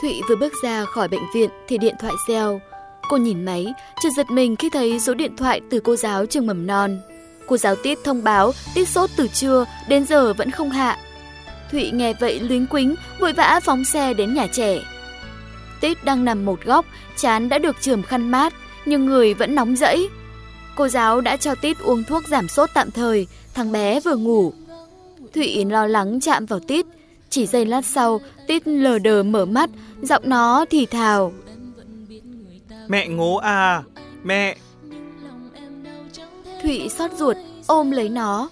Thụy vừa bước ra khỏi bệnh viện thì điện thoại reo. Cô nhìn máy, chợt giật mình khi thấy số điện thoại từ cô giáo trường mầm non. Cô giáo Tiết thông báo Tiết sốt từ trưa đến giờ vẫn không hạ. Thụy nghe vậy luyến quính, vội vã phóng xe đến nhà trẻ. Tiết đang nằm một góc, chán đã được chườm khăn mát, nhưng người vẫn nóng rẫy. Cô giáo đã cho Tít uống thuốc giảm sốt tạm thời, thằng bé vừa ngủ. Thụy lo lắng chạm vào Tít, chỉ giây lát sau, Tít lờ đờ mở mắt, giọng nó thì thào. Mẹ ngố à, mẹ. Thụy xót ruột, ôm lấy nó.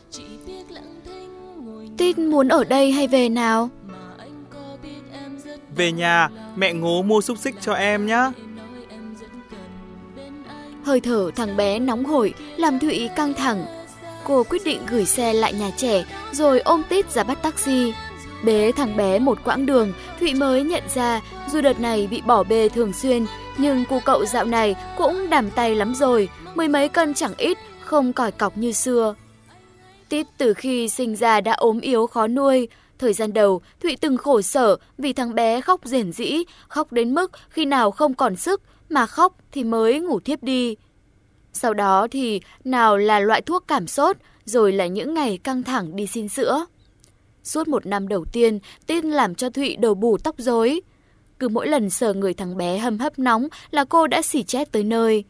Tít muốn ở đây hay về nào? Về nhà, mẹ ngố mua xúc xích cho em nhé. Hơi thở thằng bé nóng hổi làm Thụy căng thẳng. Cô quyết định gửi xe lại nhà trẻ rồi ôm Tít ra bắt taxi. Bế thằng bé một quãng đường, Thụy mới nhận ra dù đợt này bị bỏ bê thường xuyên, nhưng cu cậu dạo này cũng đảm tay lắm rồi, mười mấy cân chẳng ít, không còi cọc như xưa. Tít từ khi sinh ra đã ốm yếu khó nuôi. Thời gian đầu, Thụy từng khổ sở vì thằng bé khóc rền rĩ, khóc đến mức khi nào không còn sức, mà khóc thì mới ngủ thiếp đi. Sau đó thì nào là loại thuốc cảm sốt, rồi là những ngày căng thẳng đi xin sữa. Suốt một năm đầu tiên, tin làm cho Thụy đầu bù tóc rối. Cứ mỗi lần sờ người thằng bé hâm hấp nóng là cô đã xỉ chết tới nơi.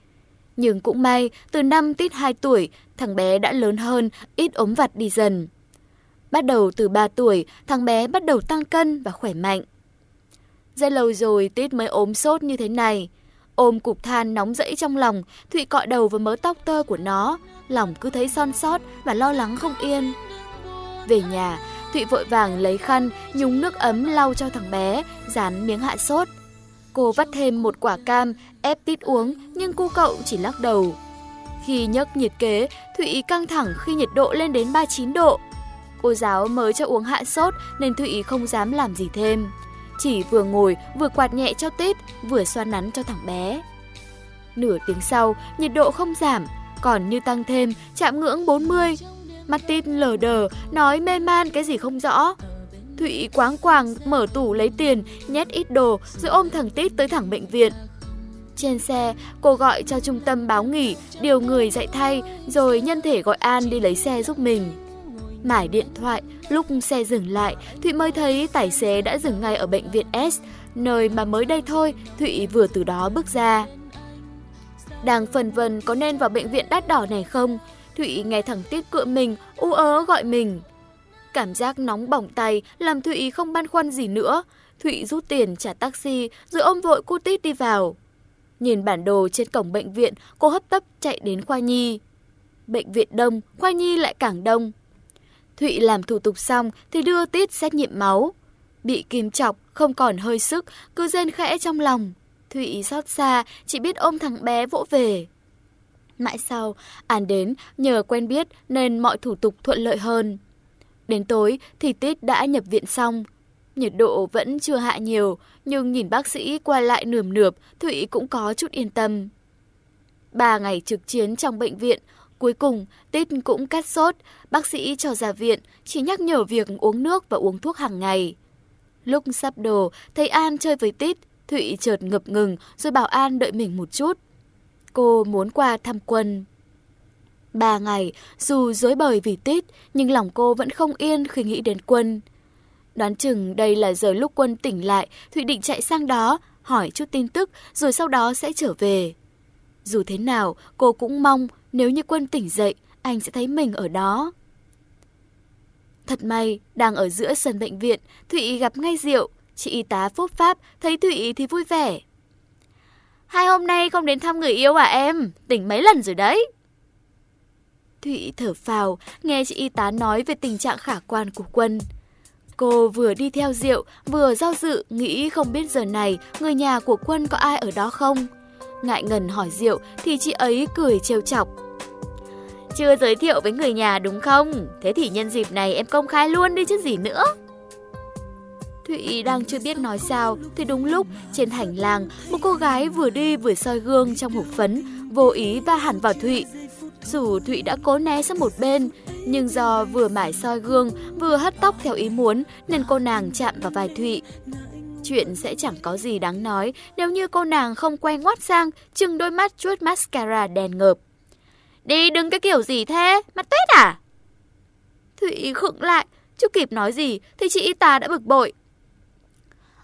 Nhưng cũng may, từ năm Tít 2 tuổi, thằng bé đã lớn hơn, ít ốm vặt đi dần. Bắt đầu từ 3 tuổi, thằng bé bắt đầu tăng cân và khỏe mạnh. Rất lâu rồi Tít mới ốm sốt như thế này. Ôm cục than nóng rẫy trong lòng, Thụy cọ đầu vào mớ tóc tơ của nó, lòng cứ thấy son sót và lo lắng không yên. Về nhà, Thụy vội vàng lấy khăn, nhúng nước ấm lau cho thằng bé, dán miếng hạ sốt. Cô vắt thêm một quả cam, ép tít uống, nhưng cô cậu chỉ lắc đầu. Khi nhấc nhiệt kế, Thụy căng thẳng khi nhiệt độ lên đến 39 độ. Cô giáo mới cho uống hạ sốt nên Thụy không dám làm gì thêm. Chỉ vừa ngồi, vừa quạt nhẹ cho tít, vừa xoa nắn cho thằng bé. Nửa tiếng sau, nhiệt độ không giảm, còn như tăng thêm, chạm ngưỡng 40. Mắt tít lờ đờ, nói mê man cái gì không rõ. Thụy quáng quàng mở tủ lấy tiền, nhét ít đồ rồi ôm thằng Tít tới thẳng bệnh viện. Trên xe, cô gọi cho trung tâm báo nghỉ, điều người dạy thay, rồi nhân thể gọi An đi lấy xe giúp mình. Mải điện thoại, lúc xe dừng lại, Thụy mới thấy tài xế đã dừng ngay ở bệnh viện S, nơi mà mới đây thôi Thụy vừa từ đó bước ra. Đang phần vần có nên vào bệnh viện đắt đỏ này không? Thụy nghe thằng Tiết cựa mình, u ớ gọi mình. Cảm giác nóng bỏng tay làm Thụy không băn khoăn gì nữa. Thụy rút tiền trả taxi rồi ôm vội cô Tít đi vào. Nhìn bản đồ trên cổng bệnh viện, cô hấp tấp chạy đến khoa nhi. Bệnh viện đông, khoa nhi lại càng đông. Thụy làm thủ tục xong thì đưa Tít xét nghiệm máu. Bị kim chọc, không còn hơi sức, cứ rên khẽ trong lòng. Thụy xót xa, chỉ biết ôm thằng bé vỗ về. Mãi sau, An đến, nhờ quen biết nên mọi thủ tục thuận lợi hơn. Đến tối thì Tít đã nhập viện xong. Nhiệt độ vẫn chưa hạ nhiều, nhưng nhìn bác sĩ qua lại nườm nượp, Thụy cũng có chút yên tâm. Ba ngày trực chiến trong bệnh viện, cuối cùng Tít cũng cắt sốt, bác sĩ cho ra viện, chỉ nhắc nhở việc uống nước và uống thuốc hàng ngày. Lúc sắp đồ, thấy An chơi với Tít, Thụy chợt ngập ngừng rồi bảo An đợi mình một chút. Cô muốn qua thăm quân. Ba ngày, dù dối bời vì Tít, nhưng lòng cô vẫn không yên khi nghĩ đến quân. Đoán chừng đây là giờ lúc quân tỉnh lại, Thụy định chạy sang đó, hỏi chút tin tức, rồi sau đó sẽ trở về. Dù thế nào, cô cũng mong nếu như quân tỉnh dậy, anh sẽ thấy mình ở đó. Thật may, đang ở giữa sân bệnh viện, Thụy gặp ngay Diệu. Chị y tá phúc pháp, thấy Thụy thì vui vẻ. Hai hôm nay không đến thăm người yêu à em? Tỉnh mấy lần rồi đấy. Thụy thở phào, nghe chị y tá nói về tình trạng khả quan của quân. Cô vừa đi theo Diệu, vừa do dự, nghĩ không biết giờ này người nhà của quân có ai ở đó không. Ngại ngần hỏi Diệu thì chị ấy cười trêu chọc. Chưa giới thiệu với người nhà đúng không? Thế thì nhân dịp này em công khai luôn đi chứ gì nữa. Thụy đang chưa biết nói sao thì đúng lúc trên hành lang một cô gái vừa đi vừa soi gương trong hộp phấn vô ý va hẳn vào Thụy. Dù Thụy đã cố né sang một bên, nhưng do vừa mải soi gương vừa hất tóc theo ý muốn nên cô nàng chạm vào vai Thụy. chuyện sẽ chẳng có gì đáng nói nếu như cô nàng không quay ngoắt sang, chừng đôi mắt chuốt mascara đèn ngợp. Đi đừng cái kiểu gì thế, mặt tuyết à? Thụy khựng lại, chưa kịp nói gì thì chị y tá đã bực bội.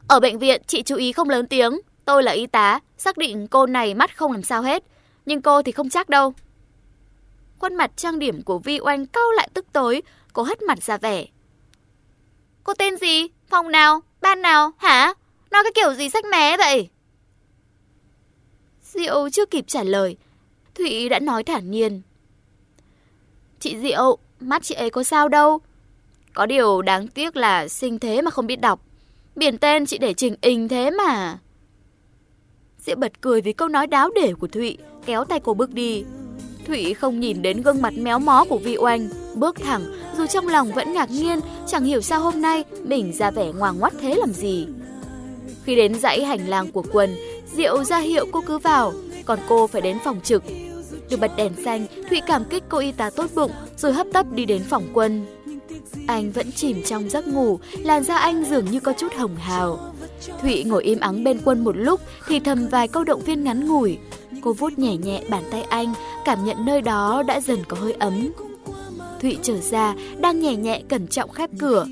Ở bệnh viện chị chú ý không lớn tiếng, tôi là y tá, xác định cô này mắt không làm sao hết, nhưng cô thì không chắc đâu. Khuôn mặt trang điểm của Vi Oanh cau lại tức tối, cô hất mặt ra vẻ. Cô tên gì? Phòng nào? Ban nào? Hả? Nói cái kiểu gì sách mé vậy? Diệu chưa kịp trả lời. Thụy đã nói thản nhiên. Chị Diệu, mắt chị ấy có sao đâu. Có điều đáng tiếc là sinh thế mà không biết đọc. Biển tên chị để trình hình thế mà. Diệu bật cười vì câu nói đáo để của Thụy, kéo tay cô bước đi. Thụy không nhìn đến gương mặt méo mó của Vi Oanh, bước thẳng, dù trong lòng vẫn ngạc nhiên, chẳng hiểu sao hôm nay mình ra vẻ ngoan ngoắt thế làm gì. Khi đến dãy hành lang của quân, Diệu ra hiệu cô cứ vào, còn cô phải đến phòng trực. Được bật đèn xanh, Thụy cảm kích cô y tá tốt bụng, rồi hấp tấp đi đến phòng quân. Anh vẫn chìm trong giấc ngủ, làn da anh dường như có chút hồng hào. Thụy ngồi im ắng bên quân một lúc thì thầm vài câu động viên ngắn ngủi. Cô vuốt nhẹ nhẹ bàn tay anh, cảm nhận nơi đó đã dần có hơi ấm. Thụy trở ra, đang nhẹ nhẹ cẩn trọng khép cửa.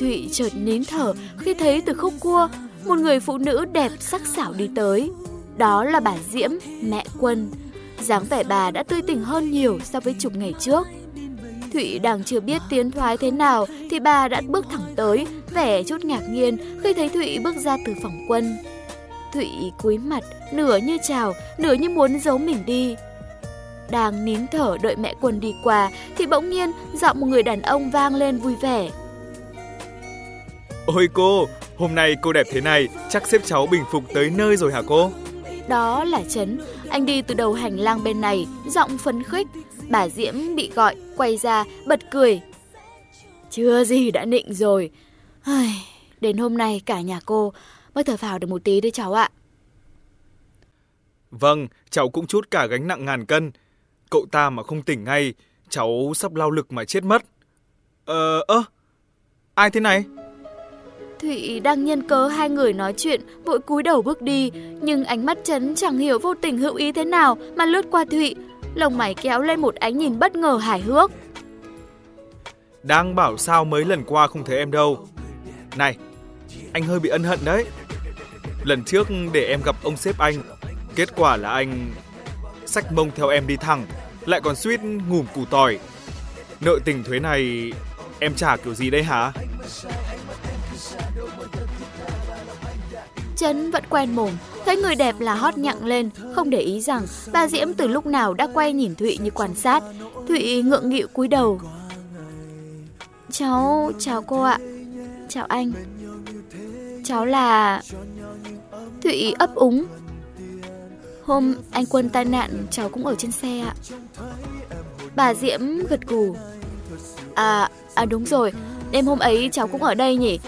Thụy chợt nín thở khi thấy từ khúc cua, một người phụ nữ đẹp sắc sảo đi tới. Đó là bà Diễm, mẹ Quân. dáng vẻ bà đã tươi tỉnh hơn nhiều so với chục ngày trước. Thụy đang chưa biết tiến thoái thế nào thì bà đã bước thẳng tới, vẻ chút ngạc nhiên khi thấy Thụy bước ra từ phòng quân. Thụy cúi mặt, nửa như chào, nửa như muốn giấu mình đi. Đang nín thở đợi mẹ quân đi qua thì bỗng nhiên giọng một người đàn ông vang lên vui vẻ. Ôi cô, hôm nay cô đẹp thế này, chắc xếp cháu bình phục tới nơi rồi hả cô? Đó là Trấn, anh đi từ đầu hành lang bên này, giọng phấn khích. Bà Diễm bị gọi, quay ra, bật cười. Chưa gì đã nịnh rồi. Đến hôm nay cả nhà cô mới thở phào được một tí đấy cháu ạ. Vâng, cháu cũng chút cả gánh nặng ngàn cân. Cậu ta mà không tỉnh ngay, cháu sắp lao lực mà chết mất. Ờ, ơ, ai thế này? Thụy đang nhân cớ hai người nói chuyện, vội cúi đầu bước đi, nhưng ánh mắt chấn chẳng hiểu vô tình hữu ý thế nào mà lướt qua Thụy, lồng mày kéo lên một ánh nhìn bất ngờ hài hước. Đang bảo sao mấy lần qua không thấy em đâu. Này, anh hơi bị ân hận đấy. Lần trước để em gặp ông sếp anh, kết quả là anh sách mông theo em đi thẳng, lại còn suýt ngủm củ tỏi. Nợ tình thuế này em trả kiểu gì đây hả? Trấn vẫn quen mồm, thấy người đẹp là hót nhặng lên, không để ý rằng bà Diễm từ lúc nào đã quay nhìn Thụy như quan sát. Thụy ngượng nghịu cúi đầu. Cháu, chào cô ạ. Chào anh. Cháu là... Thụy ấp úng. Hôm anh Quân tai nạn cháu cũng ở trên xe ạ. Bà Diễm gật gù. À, à đúng rồi, đêm hôm ấy cháu cũng ở đây nhỉ.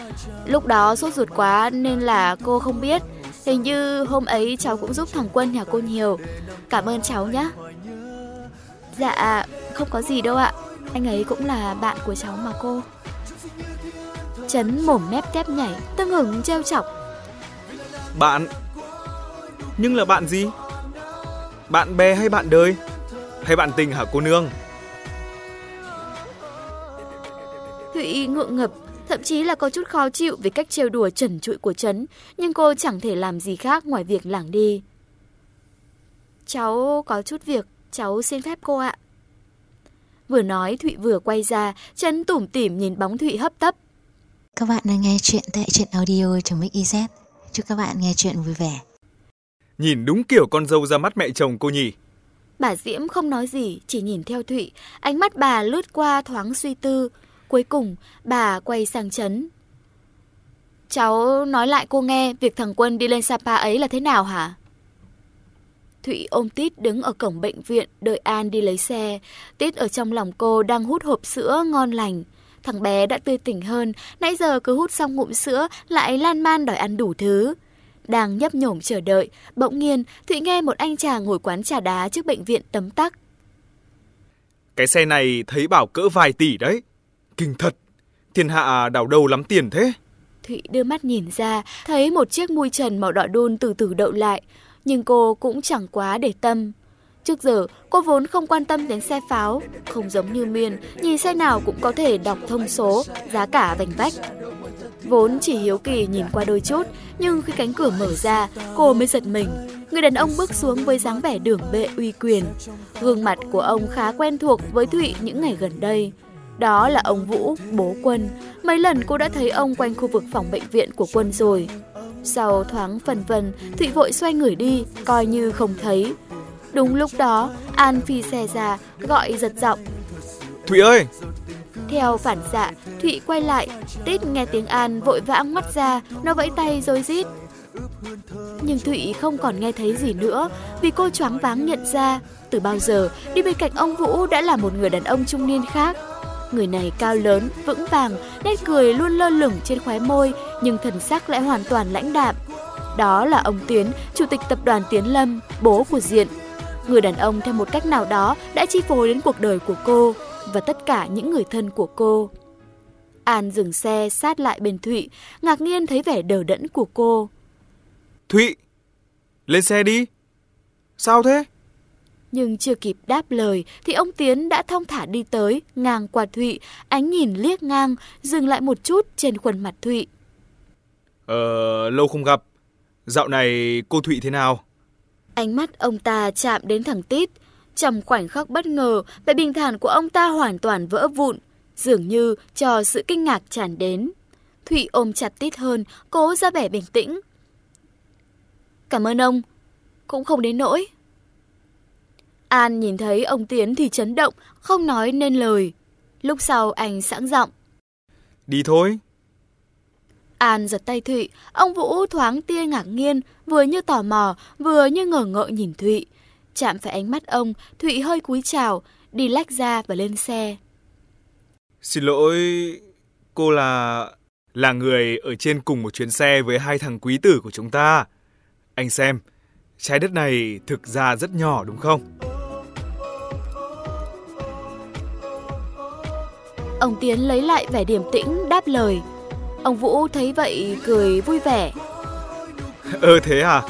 Lúc đó sốt ruột quá nên là cô không biết. Hình như hôm ấy cháu cũng giúp thằng Quân nhà cô nhiều. Cảm ơn cháu nhé. Dạ, không có gì đâu ạ. Anh ấy cũng là bạn của cháu mà cô. Chấn mồm mép tép nhảy, tương hứng treo chọc. Bạn? Nhưng là bạn gì? Bạn bè hay bạn đời? Hay bạn tình hả cô nương? Thụy ngượng ngập, thậm chí là có chút khó chịu vì cách trêu đùa trần trụi của Trấn, nhưng cô chẳng thể làm gì khác ngoài việc lảng đi. Cháu có chút việc, cháu xin phép cô ạ. Vừa nói Thụy vừa quay ra, Trấn tủm tỉm nhìn bóng Thụy hấp tấp. Các bạn đang nghe chuyện tại truyện audio trong Mix EZ. Chúc các bạn nghe chuyện vui vẻ. Nhìn đúng kiểu con dâu ra mắt mẹ chồng cô nhỉ. Bà Diễm không nói gì, chỉ nhìn theo Thụy, ánh mắt bà lướt qua thoáng suy tư. Cuối cùng, bà quay sang Trấn. Cháu nói lại cô nghe việc thằng Quân đi lên Sapa ấy là thế nào hả? Thụy ôm Tít đứng ở cổng bệnh viện đợi An đi lấy xe. Tít ở trong lòng cô đang hút hộp sữa ngon lành. Thằng bé đã tươi tỉnh hơn, nãy giờ cứ hút xong ngụm sữa lại lan man đòi ăn đủ thứ. Đang nhấp nhổm chờ đợi, bỗng nhiên Thụy nghe một anh chàng ngồi quán trà đá trước bệnh viện tấm tắc. Cái xe này thấy bảo cỡ vài tỷ đấy. Kinh thật, thiên hạ đảo đầu lắm tiền thế. Thụy đưa mắt nhìn ra, thấy một chiếc mui trần màu đỏ đun từ từ đậu lại, nhưng cô cũng chẳng quá để tâm. Trước giờ, cô vốn không quan tâm đến xe pháo, không giống như Miên, nhìn xe nào cũng có thể đọc thông số, giá cả vành vách. Vốn chỉ hiếu kỳ nhìn qua đôi chút, nhưng khi cánh cửa mở ra, cô mới giật mình. Người đàn ông bước xuống với dáng vẻ đường bệ uy quyền. Gương mặt của ông khá quen thuộc với Thụy những ngày gần đây. Đó là ông Vũ, bố Quân. Mấy lần cô đã thấy ông quanh khu vực phòng bệnh viện của Quân rồi. Sau thoáng phần vần, Thụy vội xoay người đi, coi như không thấy. Đúng lúc đó, An phi xe ra, gọi giật giọng. Thụy ơi! Theo phản xạ, Thụy quay lại, Tít nghe tiếng An vội vã mắt ra, nó vẫy tay rồi rít. Nhưng Thụy không còn nghe thấy gì nữa vì cô choáng váng nhận ra từ bao giờ đi bên cạnh ông Vũ đã là một người đàn ông trung niên khác. Người này cao lớn, vững vàng, nét cười luôn lơ lửng trên khóe môi nhưng thần sắc lại hoàn toàn lãnh đạm. Đó là ông Tiến, chủ tịch tập đoàn Tiến Lâm, bố của Diện. Người đàn ông theo một cách nào đó đã chi phối đến cuộc đời của cô và tất cả những người thân của cô. An dừng xe sát lại bên Thụy, ngạc nhiên thấy vẻ đờ đẫn của cô. Thụy, lên xe đi. Sao thế? Nhưng chưa kịp đáp lời thì ông Tiến đã thong thả đi tới, ngang qua Thụy, ánh nhìn liếc ngang, dừng lại một chút trên khuôn mặt Thụy. Ờ, lâu không gặp. Dạo này cô Thụy thế nào? Ánh mắt ông ta chạm đến thằng Tít. Trong khoảnh khắc bất ngờ, vẻ bình thản của ông ta hoàn toàn vỡ vụn, dường như cho sự kinh ngạc tràn đến. Thụy ôm chặt Tít hơn, cố ra vẻ bình tĩnh. Cảm ơn ông, cũng không đến nỗi. An nhìn thấy ông Tiến thì chấn động, không nói nên lời. Lúc sau anh sẵn giọng. Đi thôi. An giật tay Thụy, ông Vũ thoáng tia ngạc nhiên, vừa như tò mò, vừa như ngờ ngợ nhìn Thụy. Chạm phải ánh mắt ông, Thụy hơi cúi chào, đi lách ra và lên xe. Xin lỗi, cô là... là người ở trên cùng một chuyến xe với hai thằng quý tử của chúng ta. Anh xem, trái đất này thực ra rất nhỏ đúng không? Ông Tiến lấy lại vẻ điềm tĩnh đáp lời. Ông Vũ thấy vậy cười vui vẻ. Ờ thế à?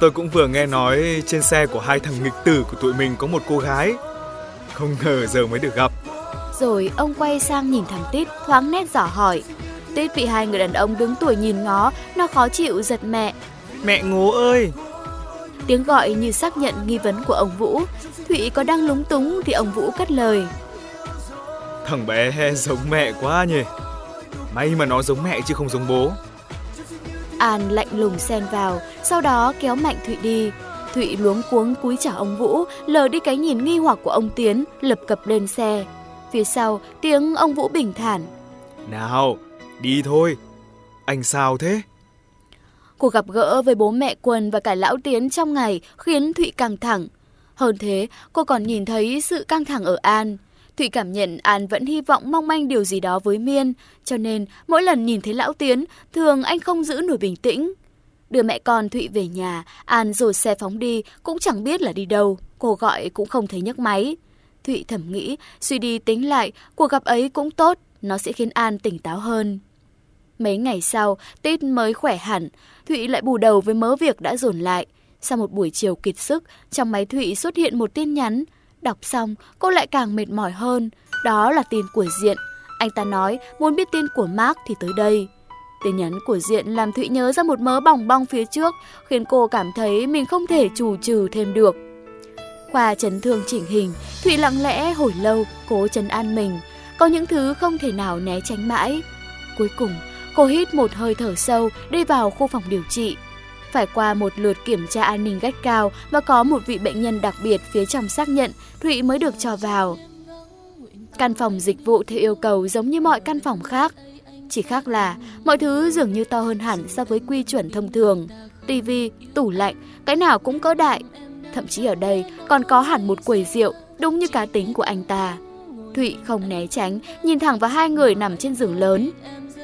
Tôi cũng vừa nghe nói trên xe của hai thằng nghịch tử của tụi mình có một cô gái. Không ngờ giờ mới được gặp. Rồi ông quay sang nhìn thằng Tít thoáng nét giỏ hỏi. Tít bị hai người đàn ông đứng tuổi nhìn ngó, nó khó chịu giật mẹ. Mẹ ngố ơi! Tiếng gọi như xác nhận nghi vấn của ông Vũ. Thụy có đang lúng túng thì ông Vũ cắt lời. Thằng bé giống mẹ quá nhỉ. May mà nó giống mẹ chứ không giống bố. An lạnh lùng xen vào, sau đó kéo mạnh Thụy đi. Thụy luống cuống cúi chào ông Vũ, lờ đi cái nhìn nghi hoặc của ông Tiến, lập cập lên xe. Phía sau, tiếng ông Vũ bình thản. Nào, đi thôi. Anh sao thế? Cuộc gặp gỡ với bố mẹ Quân và cả lão Tiến trong ngày khiến Thụy căng thẳng. Hơn thế, cô còn nhìn thấy sự căng thẳng ở An. Thụy cảm nhận An vẫn hy vọng mong manh điều gì đó với Miên, cho nên mỗi lần nhìn thấy lão Tiến, thường anh không giữ nổi bình tĩnh. Đưa mẹ con Thụy về nhà, An rồi xe phóng đi, cũng chẳng biết là đi đâu, cô gọi cũng không thấy nhấc máy. Thụy thầm nghĩ, suy đi tính lại, cuộc gặp ấy cũng tốt, nó sẽ khiến An tỉnh táo hơn. Mấy ngày sau, Tít mới khỏe hẳn, Thụy lại bù đầu với mớ việc đã dồn lại. Sau một buổi chiều kiệt sức, trong máy Thụy xuất hiện một tin nhắn. Đọc xong, cô lại càng mệt mỏi hơn. Đó là tin của Diện. Anh ta nói muốn biết tin của Mark thì tới đây. Tin nhắn của Diện làm Thụy nhớ ra một mớ bỏng bong phía trước, khiến cô cảm thấy mình không thể chủ trừ thêm được. Khoa chấn thương chỉnh hình, Thụy lặng lẽ hồi lâu cố chấn an mình. Có những thứ không thể nào né tránh mãi. Cuối cùng, cô hít một hơi thở sâu đi vào khu phòng điều trị. Phải qua một lượt kiểm tra an ninh gắt cao và có một vị bệnh nhân đặc biệt phía trong xác nhận, Thụy mới được cho vào. Căn phòng dịch vụ theo yêu cầu giống như mọi căn phòng khác. Chỉ khác là mọi thứ dường như to hơn hẳn so với quy chuẩn thông thường. Tivi, tủ lạnh, cái nào cũng cỡ đại. Thậm chí ở đây còn có hẳn một quầy rượu, đúng như cá tính của anh ta. Thụy không né tránh, nhìn thẳng vào hai người nằm trên giường lớn.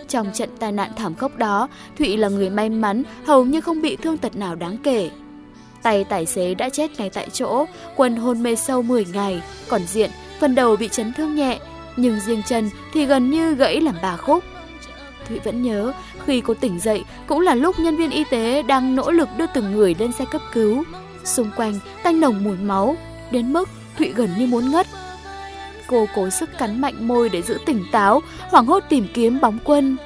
Trong trận tai nạn thảm khốc đó, Thụy là người may mắn, hầu như không bị thương tật nào đáng kể. Tay tài xế đã chết ngay tại chỗ, Quân hôn mê sâu 10 ngày, còn Diện phần đầu bị chấn thương nhẹ, nhưng riêng chân thì gần như gãy làm ba khúc. Thụy vẫn nhớ, khi cô tỉnh dậy cũng là lúc nhân viên y tế đang nỗ lực đưa từng người lên xe cấp cứu. Xung quanh tanh nồng mùi máu, đến mức Thụy gần như muốn ngất. Cô cố sức cắn mạnh môi để giữ tỉnh táo, hoảng hốt tìm kiếm bóng quân.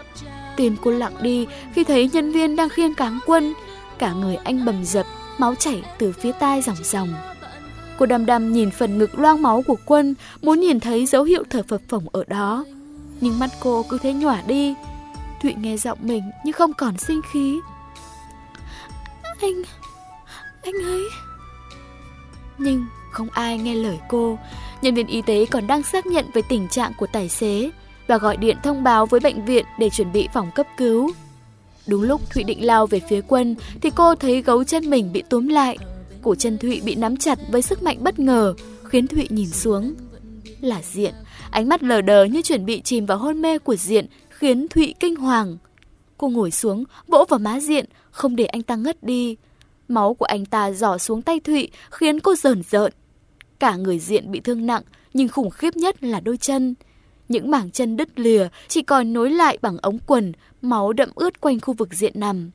Tim cô lặng đi khi thấy nhân viên đang khiêng cáng quân. Cả người anh bầm dập, máu chảy từ phía tai ròng ròng. Cô đăm đăm nhìn phần ngực loang máu của quân, muốn nhìn thấy dấu hiệu thở phập phồng ở đó. Nhưng mắt cô cứ thế nhỏa đi. Thụy nghe giọng mình nhưng không còn sinh khí. Anh... anh ấy... Nhưng không ai nghe lời cô. Nhân viên y tế còn đang xác nhận về tình trạng của tài xế và gọi điện thông báo với bệnh viện để chuẩn bị phòng cấp cứu. Đúng lúc Thụy định lao về phía quân thì cô thấy gấu chân mình bị túm lại. Cổ chân Thụy bị nắm chặt với sức mạnh bất ngờ, khiến Thụy nhìn xuống. Là Diện, ánh mắt lờ đờ như chuẩn bị chìm vào hôn mê của Diện, khiến Thụy kinh hoàng. Cô ngồi xuống, vỗ vào má Diện, không để anh ta ngất đi. Máu của anh ta giỏ xuống tay Thụy, khiến cô rờn rợn. Cả người Diện bị thương nặng, nhưng khủng khiếp nhất là đôi chân. Những mảng chân đứt lìa, chỉ còn nối lại bằng ống quần, máu đậm ướt quanh khu vực Diện nằm.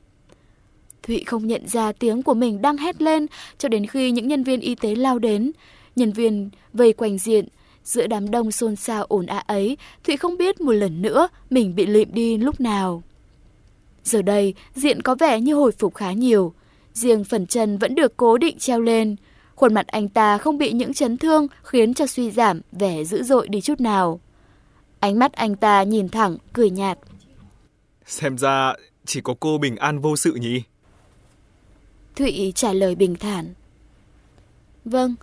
Thụy không nhận ra tiếng của mình đang hét lên cho đến khi những nhân viên y tế lao đến. Nhân viên vây quanh diện. Giữa đám đông xôn xao ồn ào ấy, Thụy không biết một lần nữa mình bị lịm đi lúc nào. Giờ đây, diện có vẻ như hồi phục khá nhiều. Riêng phần chân vẫn được cố định treo lên. Khuôn mặt anh ta không bị những chấn thương khiến cho suy giảm vẻ dữ dội đi chút nào. Ánh mắt anh ta nhìn thẳng, cười nhạt. Xem ra chỉ có cô bình an vô sự nhỉ? Thụy trả lời bình thản. Vâng,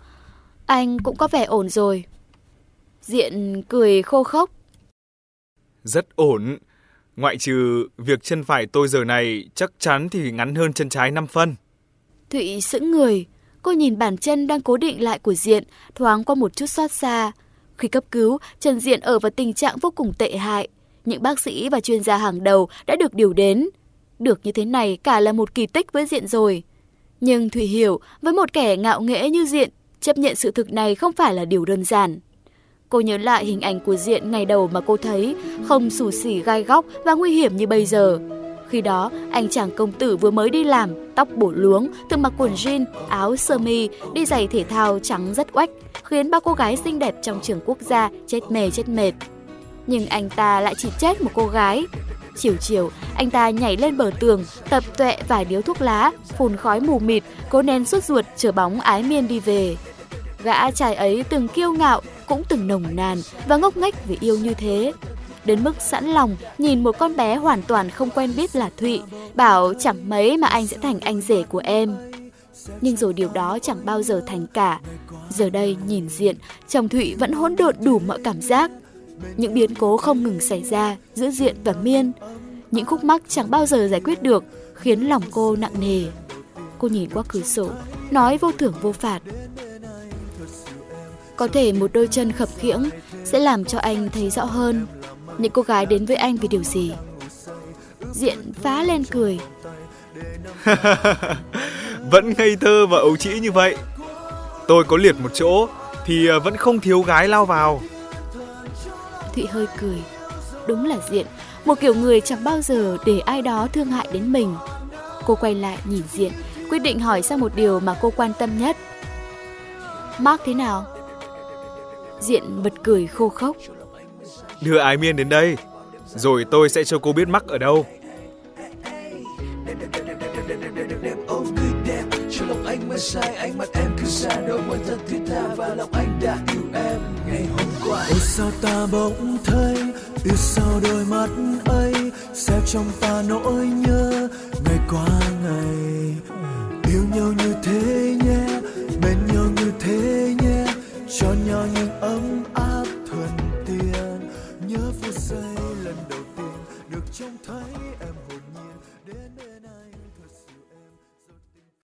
anh cũng có vẻ ổn rồi. Diện cười khô khốc. Rất ổn. Ngoại trừ việc chân phải tôi giờ này chắc chắn thì ngắn hơn chân trái 5 phân. Thụy sững người. Cô nhìn bàn chân đang cố định lại của Diện, thoáng qua một chút xót xa. Khi cấp cứu, Trần Diện ở vào tình trạng vô cùng tệ hại. Những bác sĩ và chuyên gia hàng đầu đã được điều đến. Được như thế này cả là một kỳ tích với Diện rồi. Nhưng Thủy hiểu, với một kẻ ngạo nghễ như Diện, chấp nhận sự thực này không phải là điều đơn giản. Cô nhớ lại hình ảnh của Diện ngày đầu mà cô thấy, không xù xỉ gai góc và nguy hiểm như bây giờ. Khi đó, anh chàng công tử vừa mới đi làm, tóc bổ luống, thường mặc quần jean, áo sơ mi, đi giày thể thao trắng rất oách, khiến ba cô gái xinh đẹp trong trường quốc gia chết mề chết mệt. Nhưng anh ta lại chỉ chết một cô gái, Chiều chiều, anh ta nhảy lên bờ tường, tập tuệ vài điếu thuốc lá, phun khói mù mịt, cố nén suốt ruột chờ bóng ái miên đi về. Gã trai ấy từng kiêu ngạo, cũng từng nồng nàn và ngốc nghếch vì yêu như thế. Đến mức sẵn lòng nhìn một con bé hoàn toàn không quen biết là Thụy, bảo chẳng mấy mà anh sẽ thành anh rể của em. Nhưng rồi điều đó chẳng bao giờ thành cả. Giờ đây nhìn diện, chồng Thụy vẫn hỗn độn đủ mọi cảm giác. Những biến cố không ngừng xảy ra giữa Diện và Miên. Những khúc mắc chẳng bao giờ giải quyết được, khiến lòng cô nặng nề. Cô nhìn qua cửa sổ, nói vô thưởng vô phạt. Có thể một đôi chân khập khiễng sẽ làm cho anh thấy rõ hơn những cô gái đến với anh vì điều gì. Diện phá lên cười. vẫn ngây thơ và ấu trĩ như vậy. Tôi có liệt một chỗ thì à, vẫn không thiếu gái lao vào. Thụy hơi cười. Đúng là Diện, một kiểu người chẳng bao giờ để ai đó thương hại đến mình. Cô quay lại nhìn Diện, quyết định hỏi sang một điều mà cô quan tâm nhất. Mark thế nào? Diện bật cười khô khốc. Đưa Ái Miên đến đây, rồi tôi sẽ cho cô biết mắc ở đâu. anh mới sai ánh mắt em cứ xa đôi môi thật thiết tha và lòng anh đã yêu em ngày hôm qua ôi sao ta bỗng thấy yêu sao đôi mắt ấy sẽ trong ta nỗi nhớ ngày qua ngày trông thấy em hồn nhiên đến bên anh.